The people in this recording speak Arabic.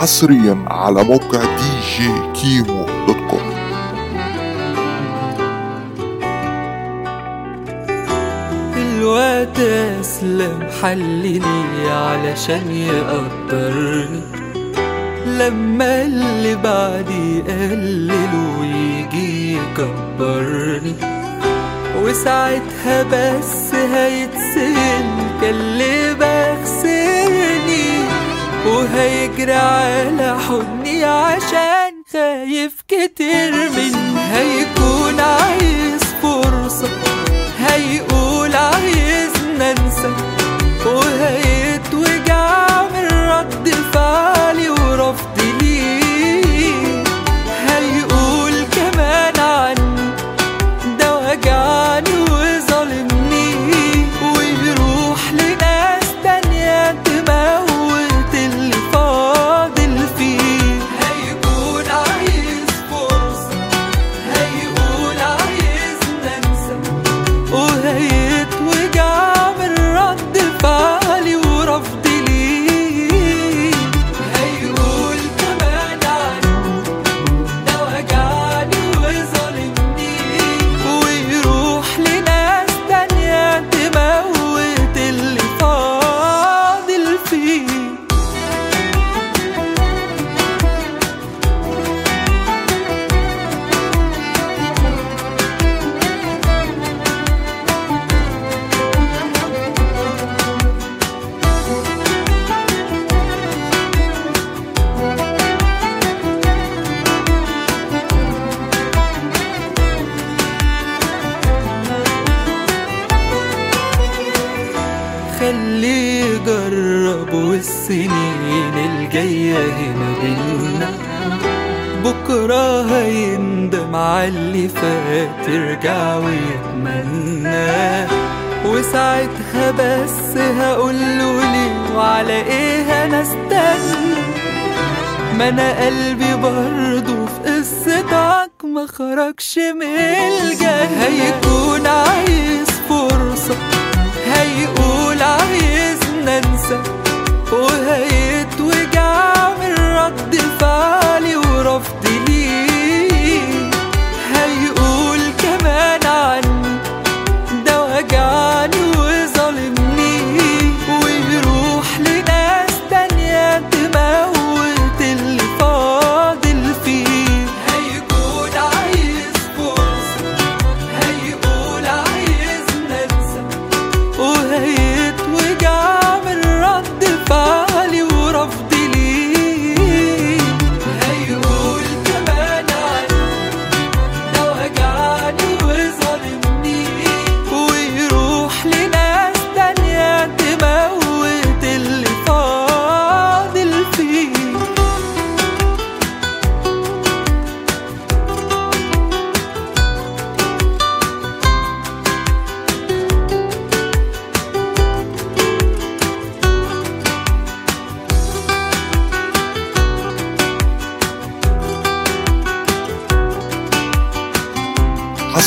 حصريا على موقع دي جي كيمو dot com الوقت أسلم حلني علشان يقدرني لما اللي بعدي يقلل ويجي يكبرني وساعتها بس هيتسأل كاللي بغسلني وهيجري على حضني عشان خايف كتير من هيكون عايز فرصة. هيقول عايز ننسى. وهيتوجع من رد فعلي ورفض ليه. هيقول كمان عني ده وجعني يجرب والسنين الجاية هنا بينا. بكرة هيندم على اللي فات يرجع ويتمنى. وساعتها بس هقوله ليه وعلى إيه أنا استنى. ما أنا قلبي برضه في قصتك ما خرجش من الجنة. هيكون عايز فرصة